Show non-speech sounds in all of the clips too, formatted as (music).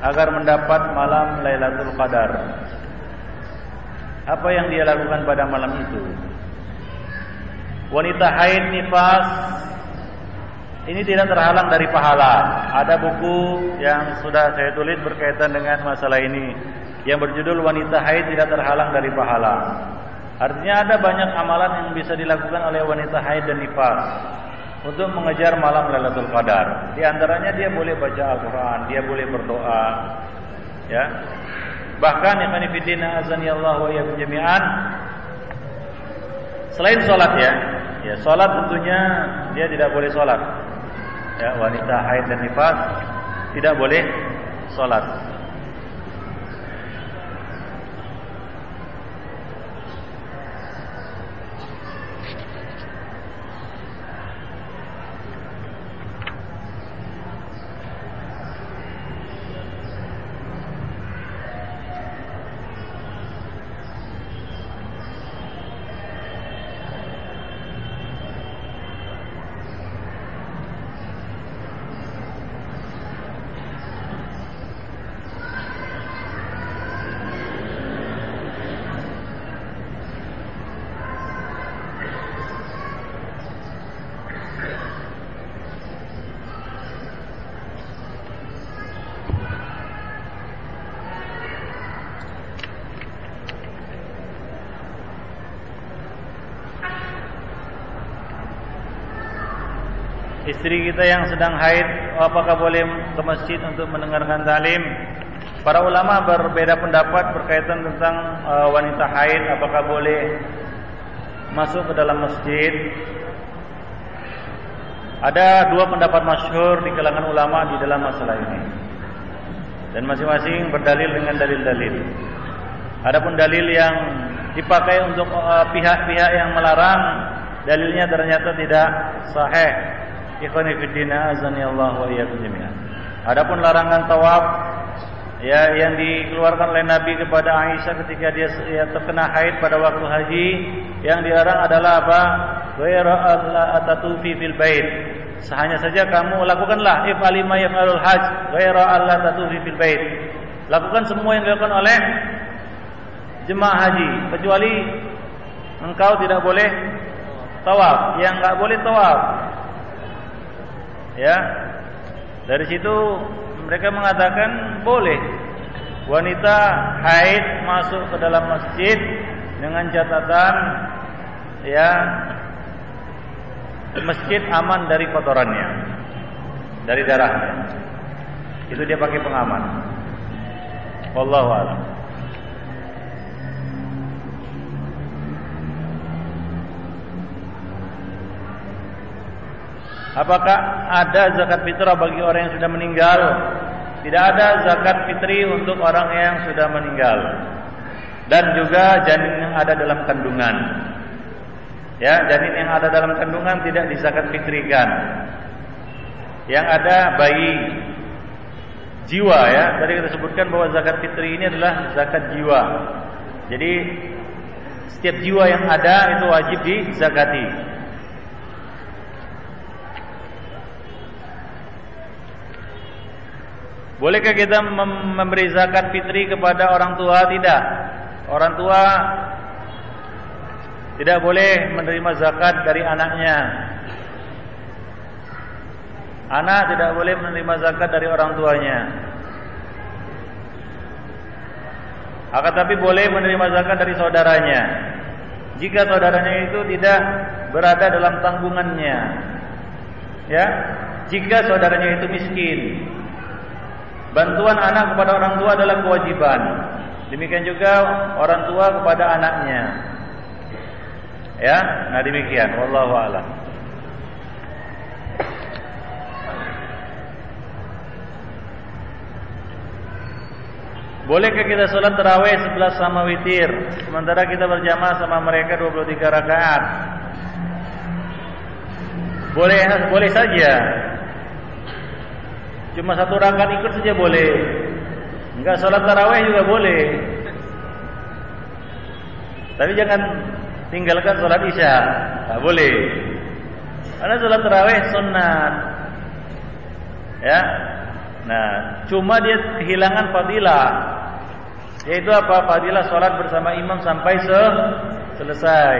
agar mendapat malam Lailatul Qadar. Apa yang dia lakukan pada malam itu? Wanita haid nifas ini tidak terhalang dari pahala. Ada buku yang sudah saya tulis berkaitan dengan masalah ini yang berjudul Wanita Haid Tidak Terhalang dari Pahala. Artinya ada banyak amalan yang bisa dilakukan oleh wanita haid dan nifas untuk mengejar malam Lailatul Qadar. Di antaranya dia boleh baca Al-Qur'an, dia boleh berdoa. Ya. Bahkan yang fillah Allah wa jami'an selain salat ya. Ya, salat tentunya dia tidak boleh salat ya, wanita haid dan nifas tidak boleh sholat. Istri kita yang sedang haid apakah boleh ke masjid untuk mendengarkan talim? Para ulama berbeda pendapat berkaitan tentang uh, wanita haid apakah boleh masuk ke dalam masjid. Ada dua pendapat masyhur di kalangan ulama di dalam masalah ini. Dan masing-masing berdalil dengan dalil-dalil. Adapun dalil yang dipakai untuk uh, pihak-pihak yang melarang dalilnya ternyata tidak sahih Ikhwani fiddina azani Allah wa iyyakum jami'an. Adapun larangan tawaf ya yang dikeluarkan oleh Nabi kepada Aisyah ketika dia ya, terkena haid pada waktu haji yang dilarang adalah apa? Ghaira alla atatufi fil bait. Hanya saja kamu lakukanlah if'ali ma yaf'alul hajj ghaira alla tatufi fil bait. Lakukan semua yang dilakukan oleh jemaah haji kecuali engkau tidak boleh tawaf. Yang enggak boleh tawaf Ya. Dari situ mereka mengatakan boleh wanita haid masuk ke dalam masjid dengan catatan ya masjid aman dari kotorannya dari darahnya. Itu dia pakai pengaman. Wallahu a'lam Apakah ada zakat fitrah bagi orang yang sudah meninggal? Tidak ada zakat fitri untuk orang yang sudah meninggal. Dan juga janin yang ada dalam kandungan. Ya, janin yang ada dalam kandungan tidak dizakat fitrikan. Yang ada bayi jiwa ya. Tadi kita sebutkan bahwa zakat fitri ini adalah zakat jiwa. Jadi setiap jiwa yang ada itu wajib dizakati. Bolehkah kita memberi zakat fitri kepada orang tua? Tidak. Orang tua tidak boleh menerima zakat dari anaknya. Anak tidak boleh menerima zakat dari orang tuanya. Akan tapi boleh menerima zakat dari saudaranya. Jika saudaranya itu tidak berada dalam tanggungannya. Ya, jika saudaranya itu miskin, Bantuan anak kepada orang tua adalah kewajiban. Demikian juga orang tua kepada anaknya. Ya, nah demikian. Wallahu a'lam. Bolehkah kita sholat terawih 11 sama witir Sementara kita berjamaah sama mereka 23 rakaat Boleh boleh saja Cuma satu rakaat ikut saja boleh. Enggak salat tarawih juga boleh. Tapi jangan tinggalkan sholat isya. Tak boleh. Karena sholat tarawih sunat. Ya. Nah, cuma dia kehilangan fadilah. Yaitu apa? Fadilah sholat bersama imam sampai se selesai.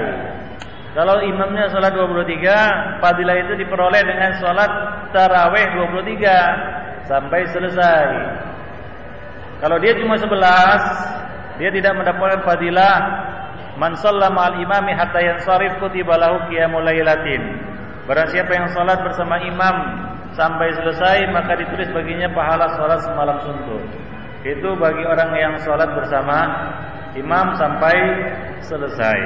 Kalau imamnya sholat 23, fadilah itu diperoleh dengan sholat tarawih 23 sampai selesai. Kalau dia cuma 11, dia tidak mendapatkan fadilah Man shallama al-imami hatta yansarif kutiba lahu qiyamul lailatin. Barang siapa yang salat bersama imam sampai selesai maka ditulis baginya pahala salat semalam suntuk. Itu bagi orang yang salat bersama imam sampai selesai.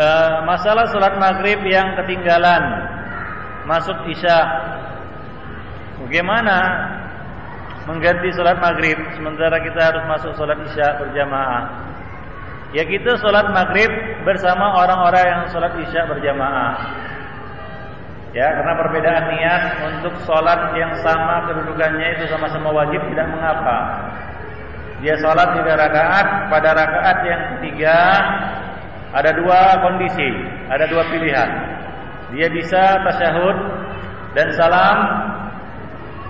Eh, masalah sholat maghrib yang ketinggalan. Masuk isya. Bagaimana mengganti sholat maghrib sementara kita harus masuk sholat isya berjamaah? Ya kita sholat maghrib bersama orang-orang yang sholat isya berjamaah. Ya karena perbedaan niat untuk sholat yang sama kedudukannya itu sama-sama wajib tidak mengapa. Dia sholat tiga rakaat pada rakaat yang ketiga ada dua kondisi, ada dua pilihan. Dia bisa tasyahud dan salam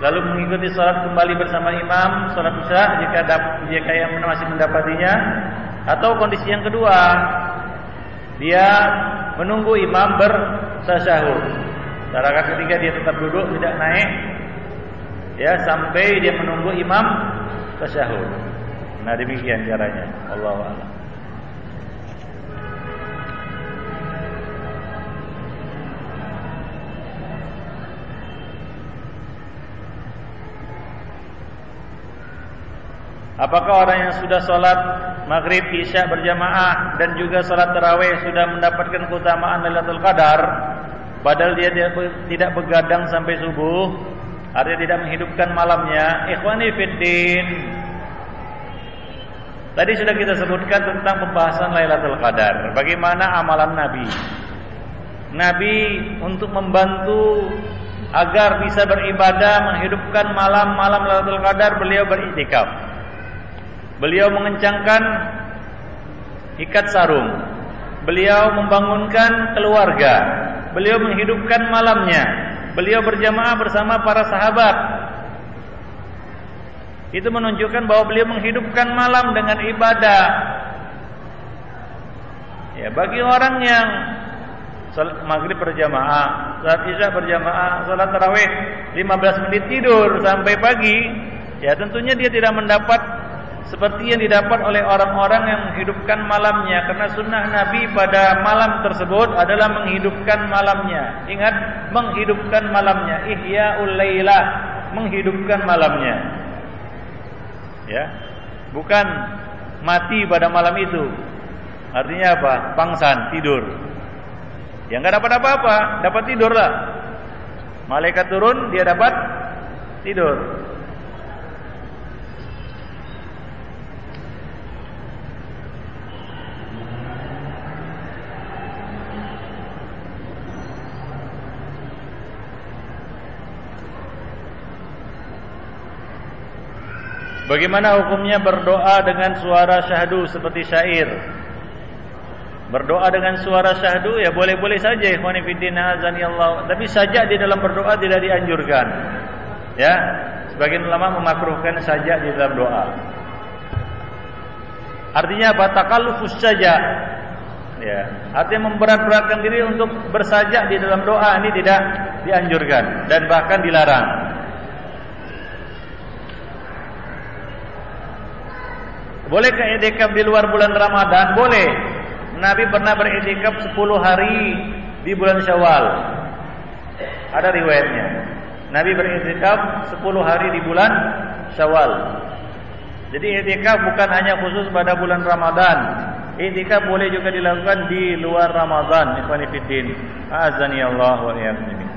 lalu mengikuti salat kembali bersama imam salat isya jika jika yang masih mendapatinya atau kondisi yang kedua dia menunggu imam bertasyahud. Rakaat ketiga dia tetap duduk tidak naik ya sampai dia menunggu imam tasyahud. Nah demikian caranya. Allah a'lam. Apakah orang yang sudah sholat maghrib isya berjamaah dan juga sholat taraweh sudah mendapatkan keutamaan Lailatul Qadar, padahal dia tidak begadang sampai subuh, artinya tidak menghidupkan malamnya? Ikhwani fiddin. Tadi sudah kita sebutkan tentang pembahasan Lailatul Qadar. Bagaimana amalan Nabi? Nabi untuk membantu agar bisa beribadah menghidupkan malam-malam Lailatul Qadar beliau beriktikaf. Beliau mengencangkan ikat sarung. Beliau membangunkan keluarga. Beliau menghidupkan malamnya. Beliau berjamaah bersama para sahabat. Itu menunjukkan bahwa beliau menghidupkan malam dengan ibadah. Ya, bagi orang yang salat maghrib berjamaah, salat isya berjamaah, salat tarawih 15 menit tidur sampai pagi, ya tentunya dia tidak mendapat seperti yang didapat oleh orang-orang yang menghidupkan malamnya. Karena sunnah Nabi pada malam tersebut adalah menghidupkan malamnya. Ingat menghidupkan malamnya. Ihya ulailah menghidupkan malamnya. Ya. Bukan mati pada malam itu. Artinya apa? Pangsan tidur. Yang nggak dapat apa-apa dapat tidurlah. Malaikat turun dia dapat tidur Bagaimana hukumnya berdoa dengan suara syahdu seperti syair? Berdoa dengan suara syahdu ya boleh-boleh saja ikhwani fillah Allah. Tapi sajak di dalam berdoa tidak dianjurkan. Ya, sebagian ulama memakruhkan sajak di dalam doa. Artinya apa? Takallufus saja. Ya, artinya memberat-beratkan diri untuk bersajak di dalam doa ini tidak dianjurkan dan bahkan dilarang. Bolehkah i'tikaf di luar bulan Ramadan? Boleh. Nabi pernah beriktikaf 10 hari di bulan Syawal. Ada riwayatnya. Nabi beriktikaf 10 hari di bulan Syawal. Jadi i'tikaf bukan hanya khusus pada bulan Ramadan. I'tikaf boleh juga dilakukan di luar Ramadan. Ikhwan. Azani Allah wa iyyakum.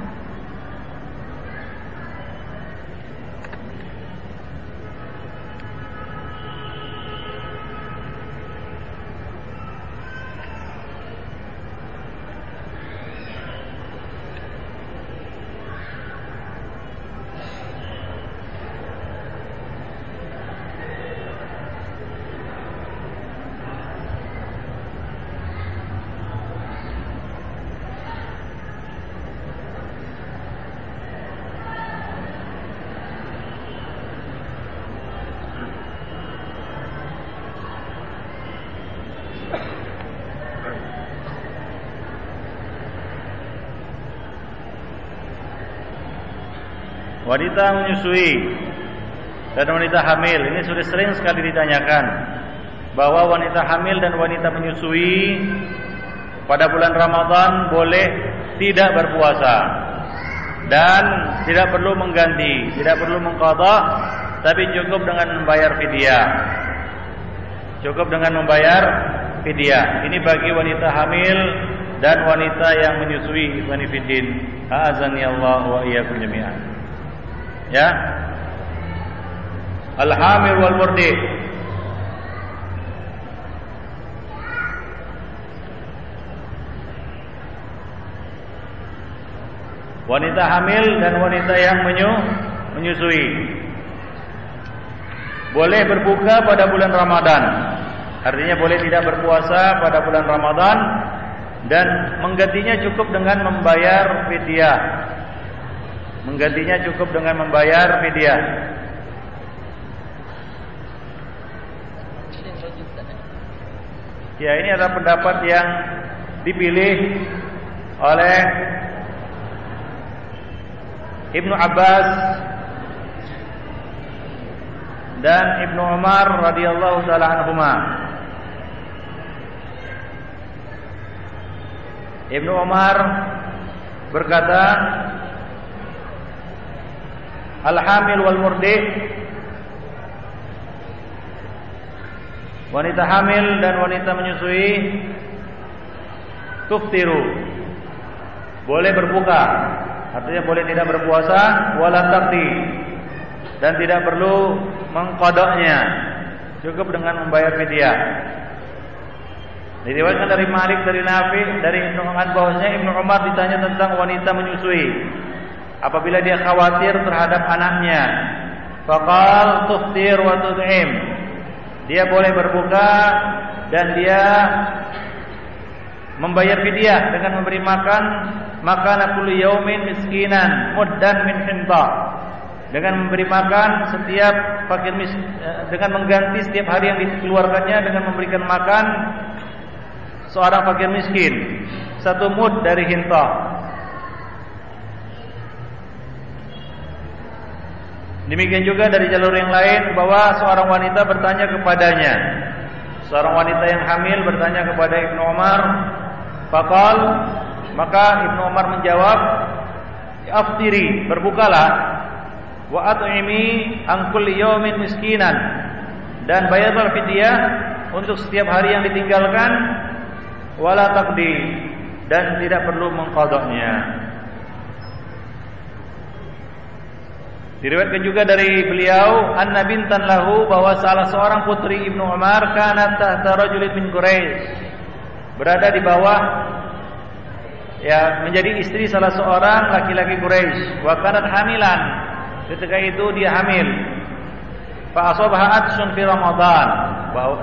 Wanita menyusui dan wanita hamil. Ini sudah sering sekali ditanyakan bahwa wanita hamil dan wanita menyusui pada bulan Ramadan boleh tidak berpuasa dan tidak perlu mengganti, tidak perlu mengqadha, tapi cukup dengan membayar fidyah. Cukup dengan membayar fidyah. Ini bagi wanita hamil dan wanita yang menyusui ikhwani fiddin. A'azani Allah wa iyyakum jami'an. Ya. Al-hamil wal murdi. Wanita hamil dan wanita yang menyu menyusui boleh berbuka pada bulan Ramadan. Artinya boleh tidak berpuasa pada bulan Ramadan dan menggantinya cukup dengan membayar fidyah. Menggantinya cukup dengan membayar fidyah. Ya, ini adalah pendapat yang dipilih oleh Ibnu Abbas dan Ibnu Umar radhiyallahu taala anhuma. Ibnu Umar berkata Al-hamil wal murdi Wanita hamil dan wanita menyusui. Tuftiru. Boleh berbuka. Artinya boleh tidak berpuasa. Wala dan tidak perlu mengkodoknya. Cukup dengan membayar fidyah. Diriwayatkan dari Malik dari Nafi dari Ibnu Umar. Bahwasanya Ibnu Umar ditanya tentang wanita menyusui apabila dia khawatir terhadap anaknya. Faqal tuftir wa dia boleh berbuka dan dia membayar fidyah dengan memberi makan makan kulli yaumin miskinan muddan min hinta dengan memberi makan setiap fakir mis eh, dengan mengganti setiap hari yang dikeluarkannya dengan memberikan makan seorang fakir miskin. Satu mud dari hinta Demikian juga dari jalur yang lain bahwa seorang wanita bertanya kepadanya. Seorang wanita yang hamil bertanya kepada Ibnu Umar, "Faqal?" Maka Ibnu Umar menjawab, "Aftiri, berbukalah wa at'imi an kulli yawmin miskinan dan bayarlah fidyah untuk setiap hari yang ditinggalkan wala taqdi dan tidak perlu mengqadanya. Diriwayatkan juga dari beliau anna bintan lahu bahwa salah seorang putri Ibnu Umar kanat tahta rajulin min Quraisy berada di bawah ya menjadi istri salah seorang laki-laki Quraisy wa kanat hamilan Ketika itu dia hamil. Fa asabaha atsun fi Ramadan.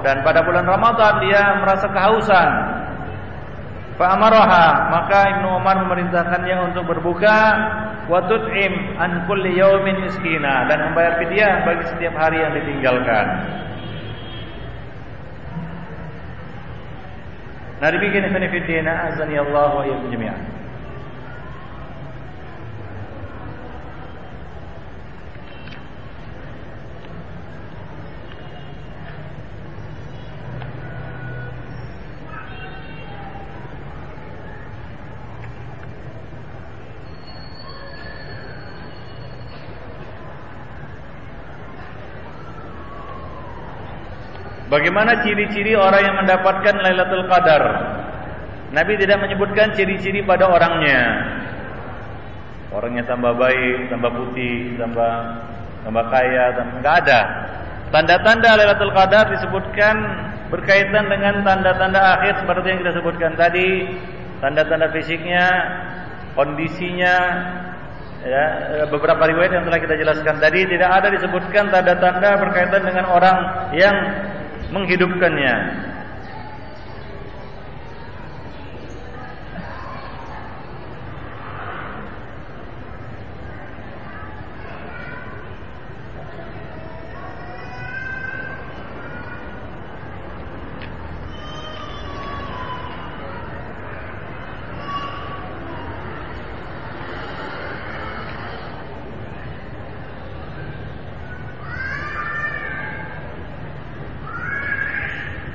Dan pada bulan Ramadan dia merasa kehausan. Fa amaraha, maka Ibnu Umar memerintahkannya untuk berbuka wa tut'im an kulli yaumin miskina dan membayar fidyah bagi setiap hari yang ditinggalkan. Nah demikian ikhwan fillah azani Allah wa jami'an. Bagaimana ciri-ciri orang yang mendapatkan Lailatul Qadar? Nabi tidak menyebutkan ciri-ciri pada orangnya. Orangnya tambah baik, tambah putih, tambah tambah kaya, tambah enggak ada. Tanda-tanda Lailatul Qadar disebutkan berkaitan dengan tanda-tanda akhir seperti yang kita sebutkan tadi, tanda-tanda fisiknya, kondisinya, ya, beberapa riwayat yang telah kita jelaskan tadi tidak ada disebutkan tanda-tanda berkaitan dengan orang yang menghidupkannya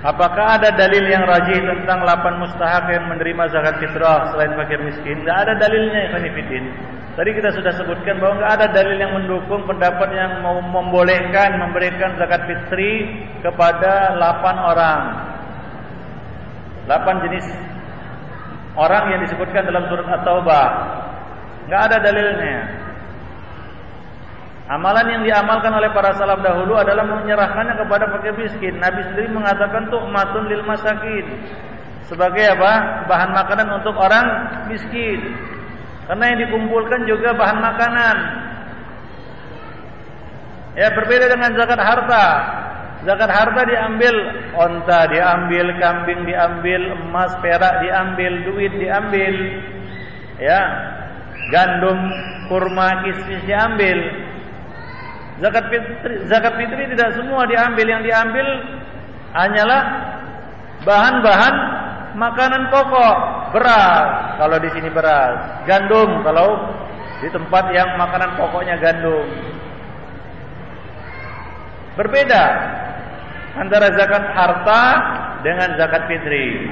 Apakah ada dalil yang rajih tentang 8 mustahak yang menerima zakat fitrah selain fakir miskin? Tidak ada dalilnya, Ikhwan Tadi kita sudah sebutkan bahwa tidak ada dalil yang mendukung pendapat yang membolehkan memberikan zakat fitri kepada 8 orang. 8 jenis orang yang disebutkan dalam surat At-Taubah. Tidak ada dalilnya. Amalan yang diamalkan oleh para salaf dahulu adalah menyerahkannya kepada fakir miskin. Nabi sendiri mengatakan matun lil masakin. Sebagai apa? Bahan makanan untuk orang miskin. Karena yang dikumpulkan juga bahan makanan. Ya berbeda dengan zakat harta. Zakat harta diambil onta, diambil kambing, diambil emas, perak, diambil duit, diambil. Ya, gandum, kurma, kismis diambil. Zakat fitri, zakat fitri tidak semua diambil, yang diambil hanyalah bahan-bahan makanan pokok, beras kalau di sini beras, gandum kalau di tempat yang makanan pokoknya gandum. Berbeda antara zakat harta dengan zakat fitri.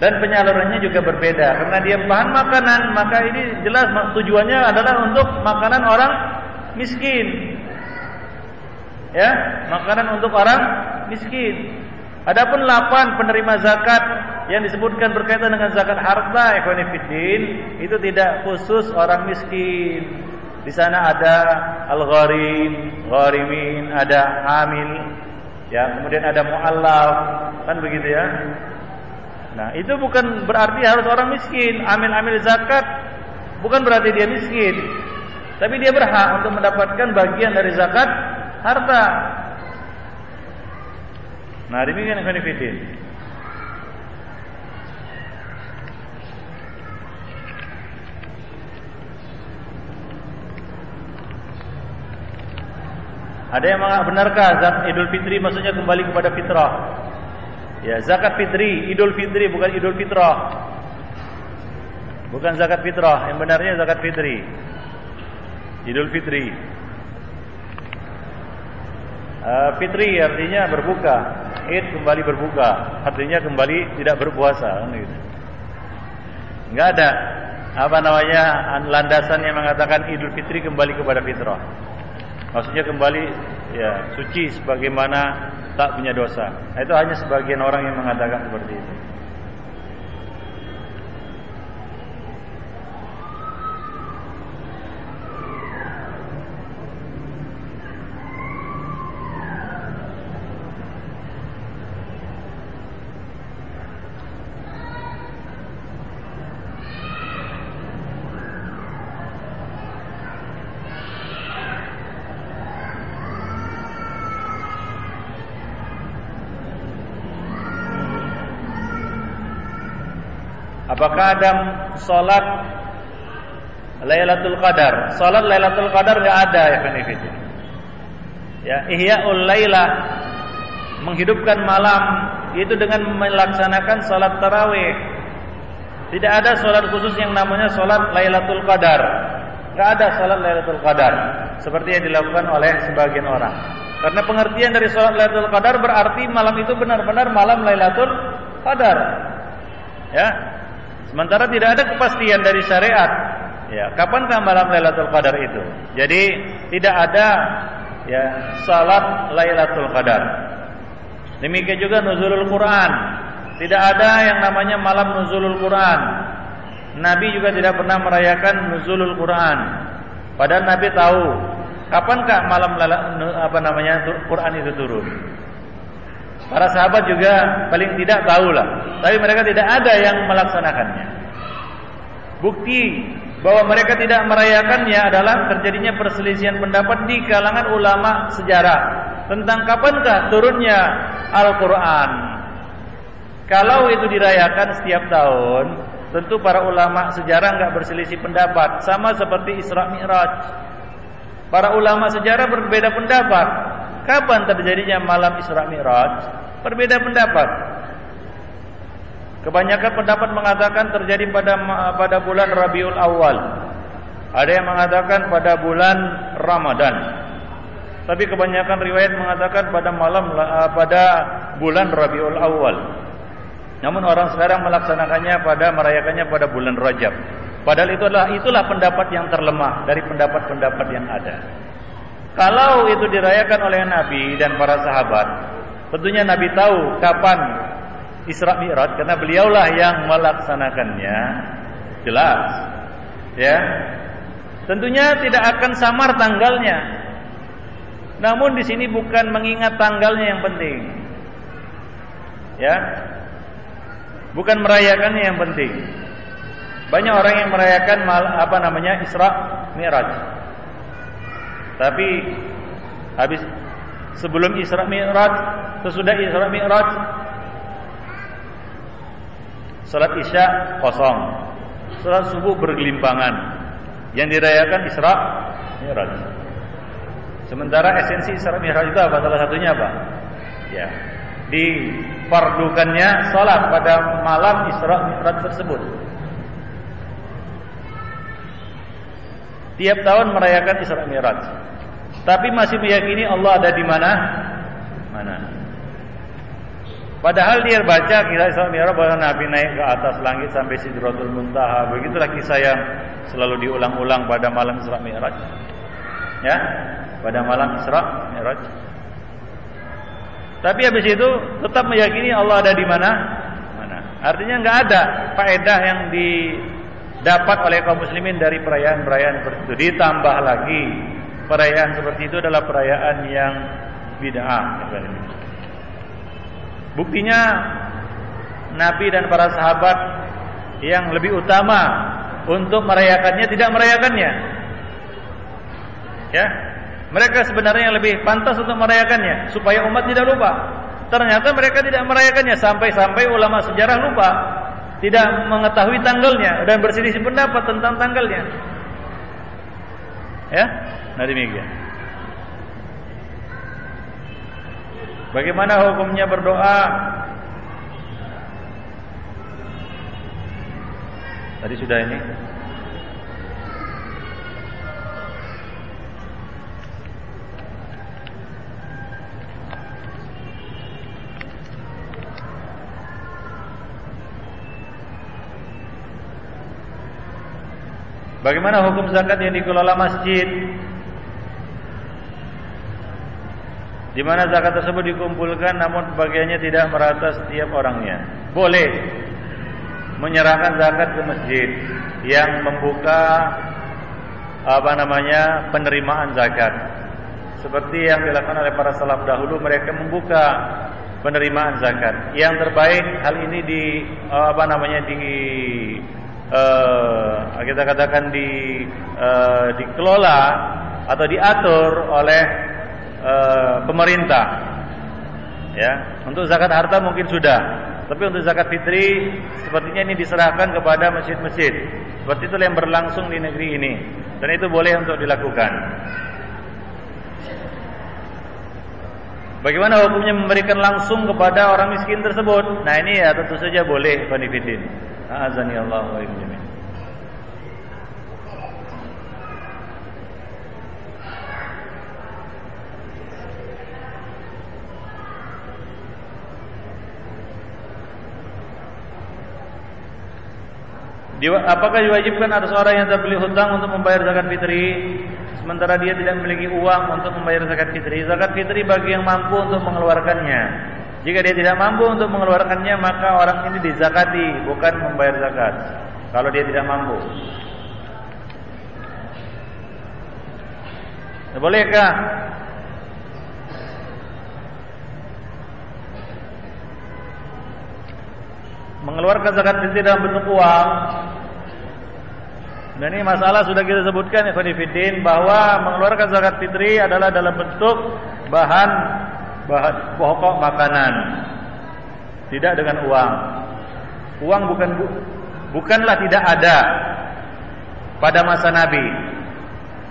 Dan penyalurannya juga berbeda. Karena dia bahan makanan, maka ini jelas tujuannya adalah untuk makanan orang miskin ya makanan untuk orang miskin. Adapun 8 penerima zakat yang disebutkan berkaitan dengan zakat harta ikhwanifiddin itu tidak khusus orang miskin. Di sana ada al-gharim, gharimin, ada hamil, ya, kemudian ada muallaf, kan begitu ya. Nah, itu bukan berarti harus orang miskin. Amil-amil zakat bukan berarti dia miskin. Tapi dia berhak untuk mendapatkan bagian dari zakat harta. Nah, demikian fillah. Ada yang benarkah zat Idul Fitri maksudnya kembali kepada fitrah? Ya, zakat fitri, Idul Fitri bukan Idul Fitrah. Bukan zakat fitrah, yang benarnya zakat fitri. Idul Fitri. Uh, fitri artinya berbuka, Id kembali berbuka, artinya kembali tidak berpuasa, kan gitu. Enggak ada apa namanya landasan yang mengatakan Idul Fitri kembali kepada fitrah. Maksudnya kembali ya suci sebagaimana tak punya dosa. Nah, itu hanya sebagian orang yang mengatakan seperti itu. Ada salat Lailatul Qadar? Salat Lailatul Qadar enggak ada ya kan itu. Ya, Ihyaul Lailah menghidupkan malam itu dengan melaksanakan salat tarawih. Tidak ada salat khusus yang namanya salat Lailatul Qadar. Enggak ada salat Lailatul Qadar seperti yang dilakukan oleh sebagian orang. Karena pengertian dari salat Lailatul Qadar berarti malam itu benar-benar malam Lailatul Qadar. Ya, Sementara tidak ada kepastian dari syariat. Ya, kapankah malam Lailatul Qadar itu? Jadi tidak ada ya salat Lailatul Qadar. Demikian juga nuzulul Quran. Tidak ada yang namanya malam nuzulul Quran. Nabi juga tidak pernah merayakan nuzulul Quran. Padahal Nabi tahu kapankah malam apa namanya Quran itu turun. Para sahabat juga paling tidak tahulah, tapi mereka tidak ada yang melaksanakannya. Bukti bahwa mereka tidak merayakannya adalah terjadinya perselisihan pendapat di kalangan ulama sejarah tentang kapankah turunnya Al-Qur'an. Kalau itu dirayakan setiap tahun, tentu para ulama sejarah nggak berselisih pendapat, sama seperti Isra Mi'raj. Para ulama sejarah berbeda pendapat. Kapan terjadinya malam Isra Mi'raj? Berbeda pendapat. Kebanyakan pendapat mengatakan terjadi pada pada bulan Rabiul Awal. Ada yang mengatakan pada bulan Ramadan. Tapi kebanyakan riwayat mengatakan pada malam pada bulan Rabiul Awal. Namun orang sekarang melaksanakannya pada merayakannya pada bulan Rajab. Padahal itu adalah itulah pendapat yang terlemah dari pendapat-pendapat yang ada. Kalau itu dirayakan oleh Nabi dan para sahabat, tentunya Nabi tahu kapan Isra Mi'raj karena beliaulah yang melaksanakannya. Jelas. Ya. Tentunya tidak akan samar tanggalnya. Namun di sini bukan mengingat tanggalnya yang penting. Ya. Bukan merayakannya yang penting. Banyak orang yang merayakan mal, apa namanya Isra Mi'raj. Tapi habis sebelum Isra Mi'raj, sesudah Isra Mi'raj salat Isya kosong. Salat subuh bergelimpangan. Yang dirayakan Isra Mi'raj. Sementara esensi Isra Mi'raj itu apa? Salah satunya apa? Ya. Difardukannya salat pada malam Isra Mi'raj tersebut. Tiap tahun merayakan Isra Mi'raj. Tapi masih meyakini Allah ada di mana? Mana? Padahal dia baca kisah Isra Mi'raj bahwa Nabi naik ke atas langit sampai Sidratul Muntaha. Begitulah kisah yang selalu diulang-ulang pada malam Isra Mi'raj. Ya, pada malam Isra Mi'raj. Tapi habis itu tetap meyakini Allah ada di mana? Mana? Artinya nggak ada faedah yang didapat oleh kaum muslimin dari perayaan-perayaan seperti itu. Ditambah lagi perayaan seperti itu adalah perayaan yang bid'ah. Buktinya Nabi dan para sahabat yang lebih utama untuk merayakannya tidak merayakannya. Ya, mereka sebenarnya yang lebih pantas untuk merayakannya supaya umat tidak lupa. Ternyata mereka tidak merayakannya sampai-sampai ulama sejarah lupa, tidak mengetahui tanggalnya dan berselisih pendapat tentang tanggalnya. Ya, Nah demikian. Bagaimana hukumnya berdoa? Tadi sudah ini. Bagaimana hukum zakat yang dikelola masjid? Di mana zakat tersebut dikumpulkan namun bagiannya tidak merata setiap orangnya. Boleh menyerahkan zakat ke masjid yang membuka apa namanya penerimaan zakat. Seperti yang dilakukan oleh para salaf dahulu mereka membuka penerimaan zakat. Yang terbaik hal ini di apa namanya di uh, kita katakan di uh, dikelola atau diatur oleh Eh, pemerintah. Ya, untuk zakat harta mungkin sudah, tapi untuk zakat fitri sepertinya ini diserahkan kepada masjid-masjid. Seperti itu yang berlangsung di negeri ini dan itu boleh untuk dilakukan. Bagaimana hukumnya memberikan langsung kepada orang miskin tersebut? Nah ini ya tentu saja boleh, Fanifidin. Azani Allah wa apakah diwajibkan atas orang yang terbeli hutang untuk membayar zakat fitri sementara dia tidak memiliki uang untuk membayar zakat fitri? Zakat fitri bagi yang mampu untuk mengeluarkannya. Jika dia tidak mampu untuk mengeluarkannya, maka orang ini dizakati, bukan membayar zakat. Kalau dia tidak mampu. Bolehkah mengeluarkan zakat fitri dalam bentuk uang dan ini masalah sudah kita sebutkan ya Fidin bahwa mengeluarkan zakat fitri adalah dalam bentuk bahan bahan pokok makanan. Tidak dengan uang. Uang bukan bukanlah tidak ada pada masa Nabi.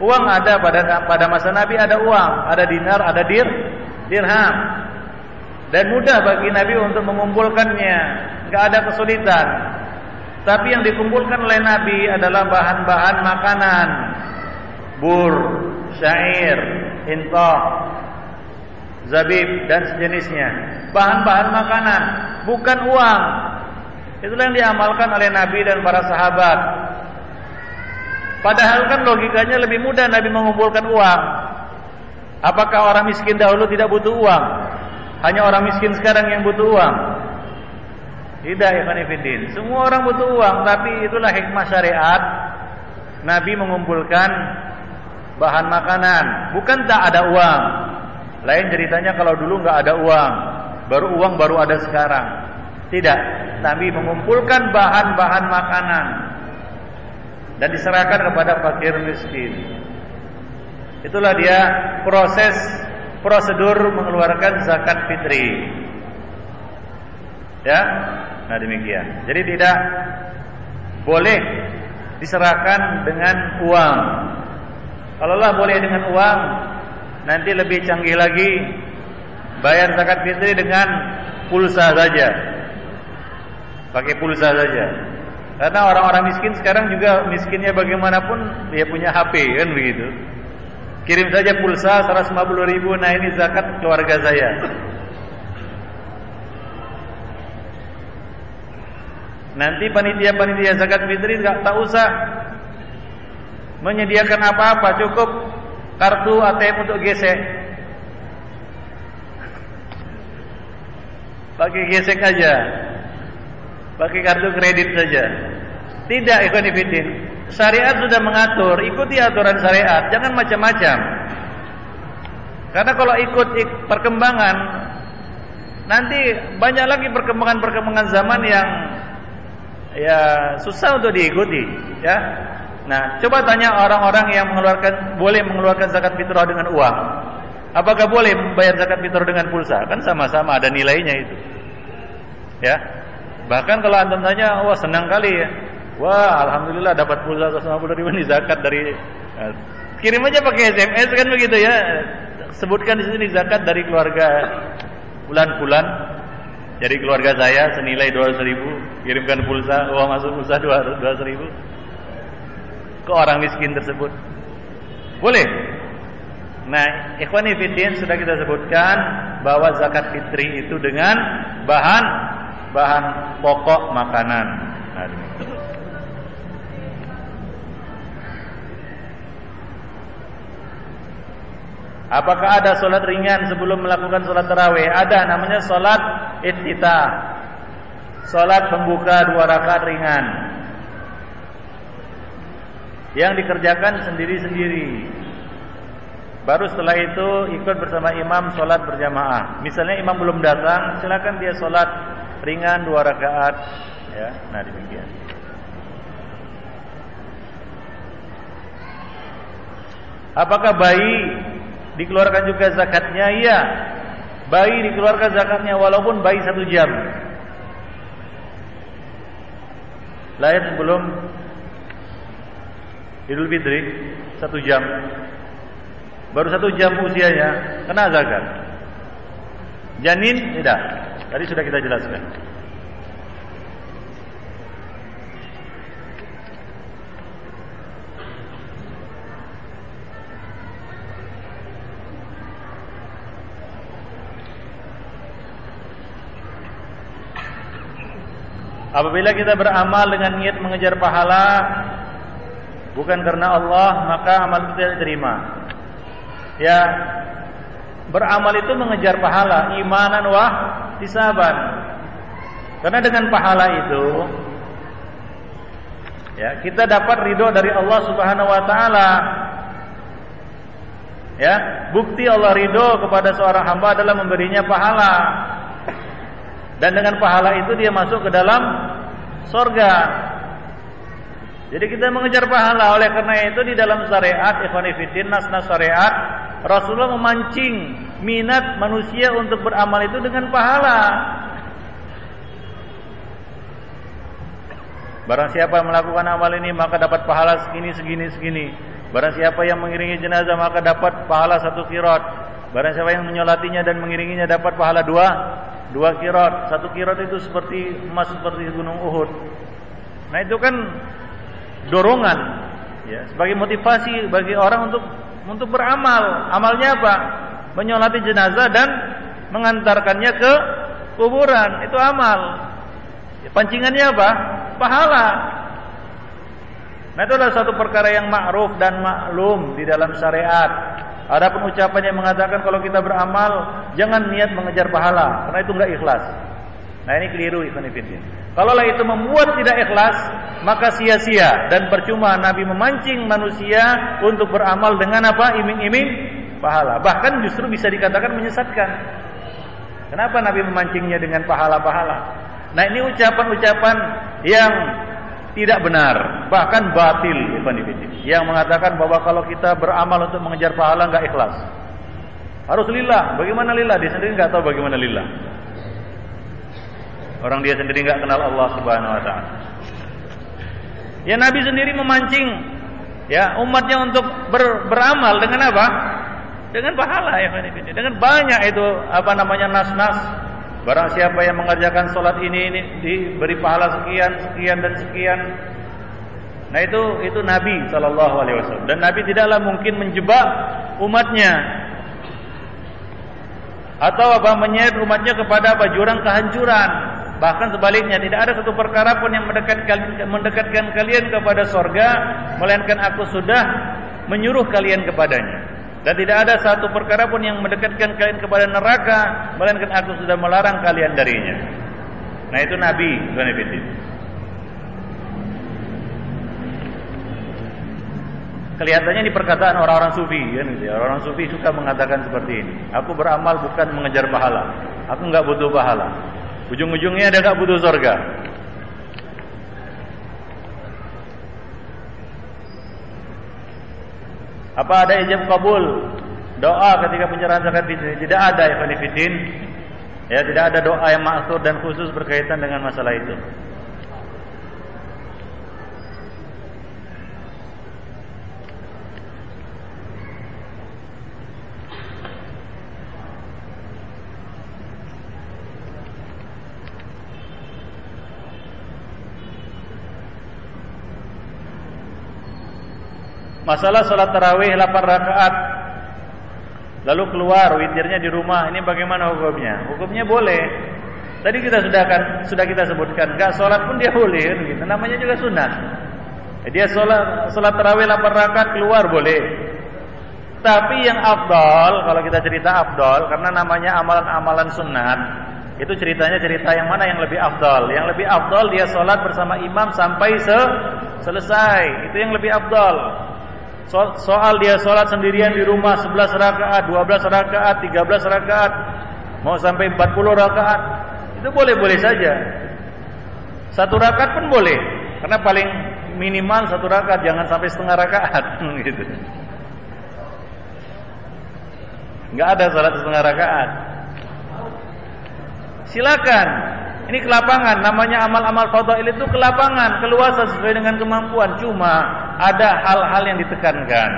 Uang ada pada pada masa Nabi ada uang ada dinar ada dir dirham. Dan mudah bagi Nabi untuk mengumpulkannya. Nggak ada kesulitan. Tapi yang dikumpulkan oleh Nabi adalah bahan-bahan makanan, bur, syair, intoh, zabib dan sejenisnya. Bahan-bahan makanan, bukan uang. Itulah yang diamalkan oleh Nabi dan para sahabat. Padahal kan logikanya lebih mudah Nabi mengumpulkan uang. Apakah orang miskin dahulu tidak butuh uang? Hanya orang miskin sekarang yang butuh uang? Tidak, Ikhwanifidin. Semua orang butuh uang, tapi itulah hikmah syariat. Nabi mengumpulkan bahan makanan, bukan tak ada uang. Lain ceritanya kalau dulu nggak ada uang, baru uang baru ada sekarang. Tidak, Nabi mengumpulkan bahan-bahan makanan dan diserahkan kepada fakir miskin. Itulah dia proses prosedur mengeluarkan zakat fitri. Ya, nah demikian. Jadi tidak boleh diserahkan dengan uang. Kalau lah boleh dengan uang, nanti lebih canggih lagi bayar zakat fitri dengan pulsa saja. Pakai pulsa saja. Karena orang-orang miskin sekarang juga miskinnya bagaimanapun dia punya HP kan begitu. Kirim saja pulsa 150 ribu, nah ini zakat keluarga saya. Nanti panitia-panitia zakat fitri nggak tak usah menyediakan apa-apa, cukup kartu ATM untuk gesek. Pakai gesek aja. Pakai kartu kredit saja. Tidak ikhwan fillah. Syariat sudah mengatur, ikuti aturan syariat, jangan macam-macam. Karena kalau ikut perkembangan nanti banyak lagi perkembangan-perkembangan zaman yang ya susah untuk diikuti, ya. Nah, coba tanya orang-orang yang mengeluarkan boleh mengeluarkan zakat fitrah dengan uang. Apakah boleh membayar zakat fitrah dengan pulsa? Kan sama-sama ada nilainya itu. Ya. Bahkan kalau antum tanya, wah senang kali ya. Wah, alhamdulillah dapat pulsa 150 ribu nih zakat dari uh, kirim aja pakai SMS kan begitu ya. Sebutkan di sini zakat dari keluarga bulan-bulan dari keluarga saya senilai 200 ribu kirimkan pulsa uang masuk pulsa 200 ribu. Ke orang miskin tersebut. Boleh? Nah ikhwani fitin sudah kita sebutkan bahwa zakat fitri itu dengan bahan bahan pokok makanan. Nah, Apakah ada solat ringan sebelum melakukan solat tarawih? Ada, namanya solat iftitah. Solat pembuka dua rakaat ringan. Yang dikerjakan sendiri-sendiri. Baru setelah itu ikut bersama imam solat berjamaah. Misalnya imam belum datang, silakan dia solat ringan dua rakaat. Ya, nah demikian. Apakah bayi dikeluarkan juga zakatnya iya. Bayi dikeluarkan zakatnya walaupun bayi satu jam. Lahir sebelum Idul Fitri satu jam. Baru satu jam usianya kena zakat. Janin tidak. Tadi sudah kita jelaskan Apabila kita beramal dengan niat mengejar pahala bukan karena Allah, maka amal tidak diterima. Ya, beramal itu mengejar pahala, imanan wah tisaban. Karena dengan pahala itu ya, kita dapat ridho dari Allah Subhanahu wa taala. Ya, bukti Allah ridho kepada seorang hamba adalah memberinya pahala. Dan dengan pahala itu dia masuk ke dalam sorga. Jadi kita mengejar pahala. Oleh karena itu di dalam syariat, ikhwanifidin, nas-nas syariat, Rasulullah memancing minat manusia untuk beramal itu dengan pahala. Barang siapa yang melakukan amal ini maka dapat pahala segini, segini, segini. Barang siapa yang mengiringi jenazah maka dapat pahala satu kirot. Barang siapa yang menyolatinya dan mengiringinya dapat pahala dua dua kirot. Satu kirot itu seperti emas seperti gunung Uhud. Nah itu kan dorongan, ya, sebagai motivasi bagi orang untuk untuk beramal. Amalnya apa? menyolati jenazah dan mengantarkannya ke kuburan. Itu amal. Pancingannya apa? Pahala. Nah itu adalah satu perkara yang ma'ruf dan maklum di dalam syariat. Adapun ucapan yang mengatakan kalau kita beramal jangan niat mengejar pahala karena itu enggak ikhlas. Nah ini keliru ikhwan. Kalaulah itu membuat tidak ikhlas, maka sia-sia dan percuma Nabi memancing manusia untuk beramal dengan apa? Iming-iming pahala. Bahkan justru bisa dikatakan menyesatkan. Kenapa Nabi memancingnya dengan pahala-pahala? Nah ini ucapan-ucapan yang tidak benar, bahkan batil Yang mengatakan bahwa kalau kita beramal untuk mengejar pahala nggak ikhlas. Harus lillah. Bagaimana lillah? Dia sendiri nggak tahu bagaimana lillah. Orang dia sendiri nggak kenal Allah Subhanahu wa taala. Ya Nabi sendiri memancing ya umatnya untuk ber, beramal dengan apa? Dengan pahala ya Dengan banyak itu apa namanya nas-nas Barang siapa yang mengerjakan solat ini, ini diberi pahala sekian, sekian dan sekian. Nah itu itu Nabi Shallallahu Alaihi Wasallam dan Nabi tidaklah mungkin menjebak umatnya atau apa menyeret umatnya kepada apa jurang kehancuran. Bahkan sebaliknya tidak ada satu perkara pun yang mendekatkan mendekatkan kalian kepada sorga, melainkan aku sudah menyuruh kalian kepadanya. Dan tidak ada satu perkara pun yang mendekatkan kalian kepada neraka Melainkan aku sudah melarang kalian darinya. Nah itu Nabi Kelihatannya ini perkataan orang-orang sufi kan gitu ya. Orang-orang sufi suka mengatakan seperti ini. Aku beramal bukan mengejar pahala. Aku nggak butuh pahala. Ujung-ujungnya ada nggak butuh surga Apa ada ijab kabul doa ketika penyerahan zakat fitri? Tidak ada ya. Ya, tidak ada doa yang maksud dan khusus berkaitan dengan masalah itu. Masalah sholat tarawih 8 rakaat. Lalu keluar witirnya di rumah. Ini bagaimana hukumnya? Hukumnya boleh. Tadi kita sudah kan sudah kita sebutkan. Gak sholat pun dia boleh kan gitu. Namanya juga sunat Dia sholat, sholat tarawih 8 rakaat keluar boleh. Tapi yang afdol Kalau kita cerita afdol Karena namanya amalan-amalan sunat itu ceritanya cerita yang mana yang lebih afdal Yang lebih afdal dia sholat bersama imam sampai se selesai. Itu yang lebih afdal So soal dia sholat sendirian di rumah 11 rakaat, 12 rakaat, 13 rakaat, mau sampai 40 rakaat, itu boleh-boleh saja. Satu rakaat pun boleh, karena paling minimal satu rakaat, jangan sampai setengah rakaat, (laughs) gitu. Enggak ada sholat setengah rakaat. Silakan, ini kelapangan, namanya amal-amal fadail itu kelapangan, keluasan sesuai dengan kemampuan. Cuma ada hal-hal yang ditekankan.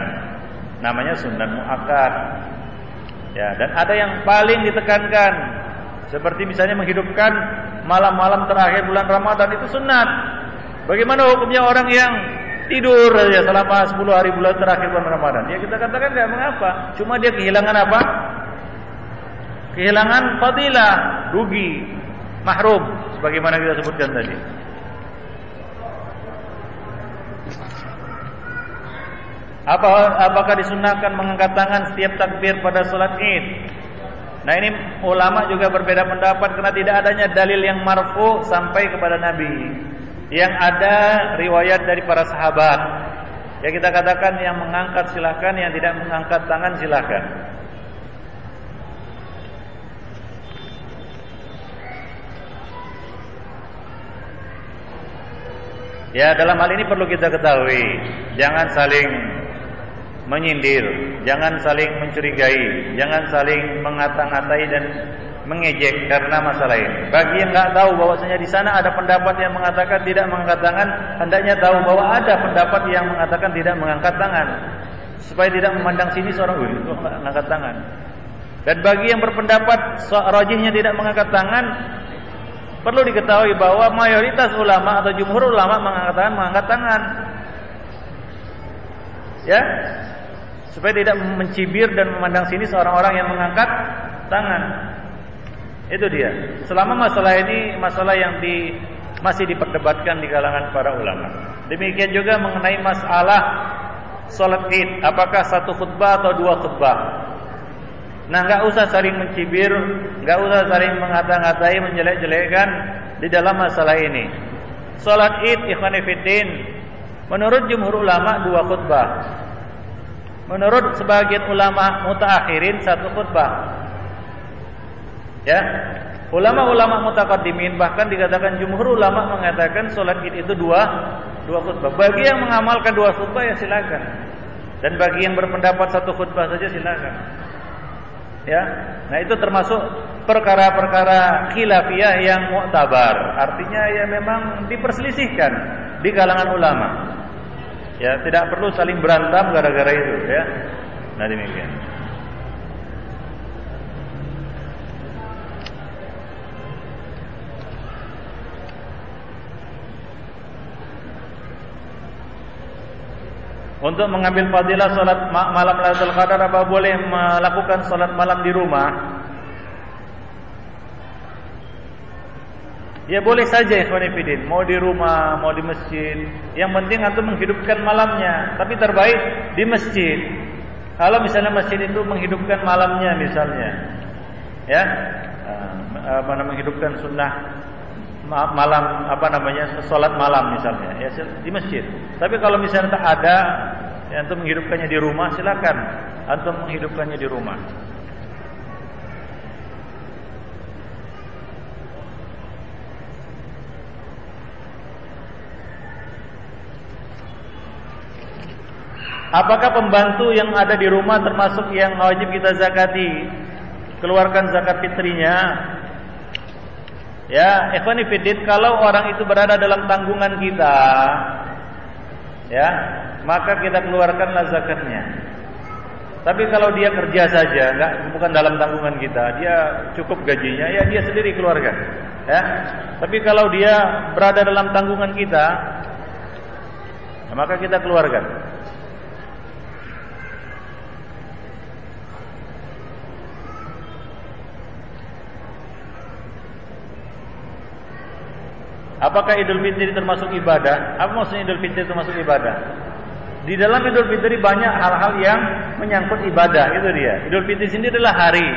Namanya sunnah muakkad. Ya, dan ada yang paling ditekankan. Seperti misalnya menghidupkan malam-malam terakhir bulan Ramadan itu sunat. Bagaimana hukumnya orang yang tidur saja selama 10 hari bulan terakhir bulan Ramadan? Ya kita katakan tidak mengapa. Cuma dia kehilangan apa? Kehilangan fadilah, rugi mahrum sebagaimana kita sebutkan tadi. Apa apakah disunahkan mengangkat tangan setiap takbir pada salat Id? Nah ini ulama juga berbeda pendapat karena tidak adanya dalil yang marfu sampai kepada Nabi. Yang ada riwayat dari para sahabat. Ya kita katakan yang mengangkat silahkan, yang tidak mengangkat tangan silahkan. Ya dalam hal ini perlu kita ketahui Jangan saling menyindir Jangan saling mencurigai Jangan saling mengata-ngatai dan mengejek karena masalah ini Bagi yang nggak tahu bahwasanya di sana ada pendapat yang mengatakan tidak mengangkat tangan Hendaknya tahu bahwa ada pendapat yang mengatakan tidak mengangkat tangan Supaya tidak memandang sini seorang Wih itu mengangkat tangan Dan bagi yang berpendapat rajihnya tidak mengangkat tangan Perlu diketahui bahwa mayoritas ulama atau jumhur ulama mengangkat tangan, mengangkat tangan. Ya. Supaya tidak mencibir dan memandang sini seorang orang yang mengangkat tangan. Itu dia. Selama masalah ini masalah yang di masih diperdebatkan di kalangan para ulama. Demikian juga mengenai masalah salat Id, apakah satu khutbah atau dua khutbah? Nah, nggak usah saling mencibir, nggak usah saling mengata-ngatai, menjelek-jelekkan di dalam masalah ini. Salat Id ikhwan menurut jumhur ulama dua khutbah. Menurut sebagian ulama mutaakhirin satu khutbah. Ya, Ulama-ulama mutakaddimin bahkan dikatakan jumhur ulama mengatakan sholat id itu dua dua khutbah. Bagi yang mengamalkan dua khutbah ya silakan. Dan bagi yang berpendapat satu khutbah saja silakan. Ya. Nah, itu termasuk perkara-perkara khilafiyah yang mu'tabar. Artinya ya memang diperselisihkan di kalangan ulama. Ya, tidak perlu saling berantem gara-gara itu ya. Nah, demikian. Untuk mengambil fadilah salat malam Lailatul Qadar apa boleh melakukan salat malam di rumah? Ya boleh saja ikhwan fillah, mau di rumah, mau di masjid. Yang penting antum menghidupkan malamnya, tapi terbaik di masjid. Kalau misalnya masjid itu menghidupkan malamnya misalnya. Ya. Apa namanya menghidupkan sunnah malam apa namanya sholat malam misalnya ya di masjid. Tapi kalau misalnya tak ada antum menghidupkannya di rumah silakan antum menghidupkannya di rumah. Apakah pembantu yang ada di rumah termasuk yang wajib kita zakati? Keluarkan zakat fitrinya Ya, ikhwani kalau orang itu berada dalam tanggungan kita, ya, maka kita keluarkanlah zakatnya. Tapi kalau dia kerja saja, enggak bukan dalam tanggungan kita, dia cukup gajinya, ya dia sendiri keluarga. Ya. Tapi kalau dia berada dalam tanggungan kita, maka kita keluarkan. Apakah Idul Fitri termasuk ibadah? Apa maksudnya Idul Fitri termasuk ibadah? Di dalam Idul Fitri banyak hal-hal yang menyangkut ibadah, itu dia. Idul Fitri sendiri adalah hari.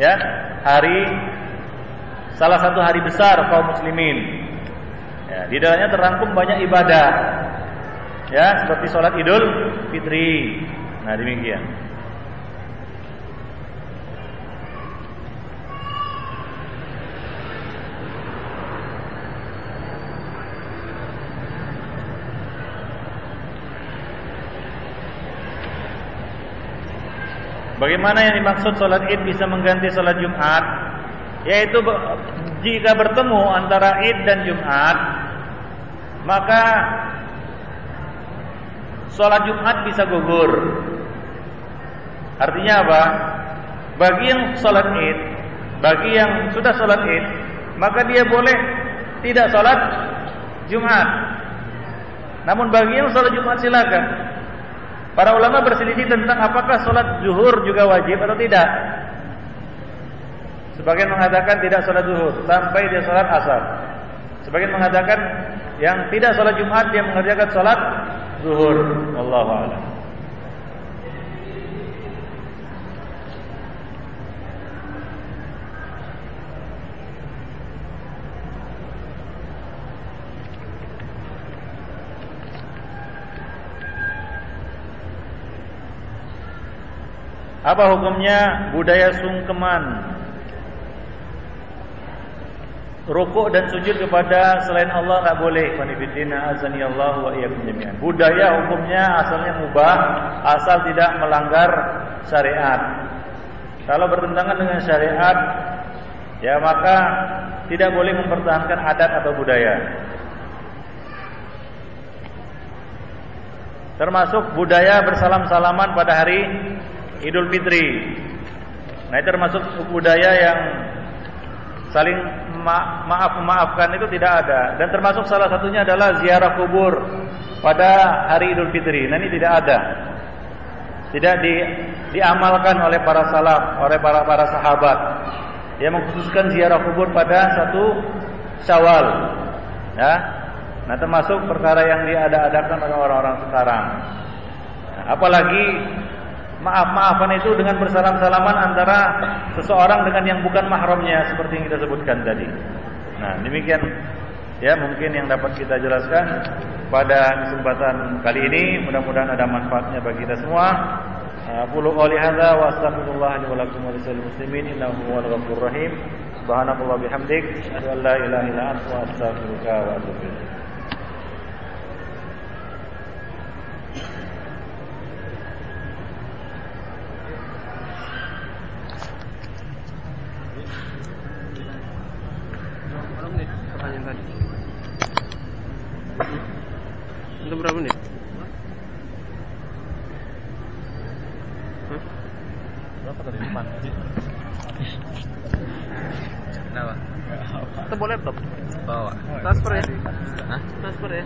Ya, hari salah satu hari besar kaum muslimin. Ya, di dalamnya terangkum banyak ibadah. Ya, seperti sholat Idul Fitri. Nah, demikian. Bagaimana yang dimaksud sholat id bisa mengganti sholat Jumat? Yaitu jika bertemu antara id dan Jumat, maka sholat Jumat bisa gugur. Artinya apa? Bagi yang sholat id, bagi yang sudah sholat id, maka dia boleh tidak sholat Jumat. Namun bagi yang sholat Jumat silakan. Para ulama berselisih tentang apakah sholat zuhur juga wajib atau tidak. Sebagian mengatakan tidak sholat zuhur sampai dia sholat asar. Sebagian mengatakan yang tidak sholat Jumat dia mengerjakan sholat zuhur. Allahu a'lam. Apa hukumnya budaya sungkeman? Rukuk dan sujud kepada selain Allah tak boleh. Qanifitina azani Allah wa. Budaya hukumnya asalnya mubah asal tidak melanggar syariat. Kalau bertentangan dengan syariat ya maka tidak boleh mempertahankan adat atau budaya. Termasuk budaya bersalam-salaman pada hari Idul Fitri. Nah itu termasuk budaya yang saling ma maaf memaafkan itu tidak ada dan termasuk salah satunya adalah ziarah kubur pada hari Idul Fitri. Nah ini tidak ada. tidak di, diamalkan oleh para salaf, oleh para para sahabat. Dia mengkhususkan ziarah kubur pada satu Syawal. Ya. Nah, termasuk perkara yang diada-adakan oleh orang-orang sekarang. Nah, apalagi maaf-maafan itu dengan bersalam-salaman antara seseorang dengan yang bukan mahramnya seperti yang kita sebutkan tadi. Nah, demikian ya mungkin yang dapat kita jelaskan pada kesempatan kali ini mudah-mudahan ada manfaatnya bagi kita semua. Aqulu qouli hadza wa astaghfirullah li wa lakum wa lisal muslimin innahu huwal ghafurur rahim. Subhanallahi bihamdik asyhadu an la ilaha illa anta astaghfiruka wa atubu ilaik. Untuk berapa menit? Berapa tadi? 5. Kenapa? Kita bawa laptop. Bawa. Transfer ya? Hah? Transfer ya?